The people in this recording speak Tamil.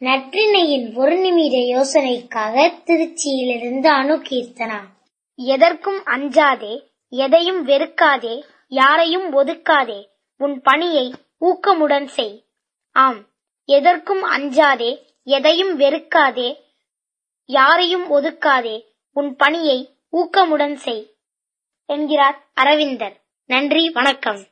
நற்றினையின் ஒரு நிமிட யோசனைக்காக திருச்சியிலிருந்து அணு கீர்த்தனா எதற்கும் அஞ்சாதே எதையும் வெறுக்காதே யாரையும் ஒதுக்காதே உன் பணியை ஊக்கமுடன் செய். ஆம் எதற்கும் அஞ்சாதே எதையும் வெறுக்காதே யாரையும் ஒதுக்காதே உன் பணியை ஊக்கமுடன் செய். என்கிறார் அரவிந்தர். நன்றி வணக்கம்.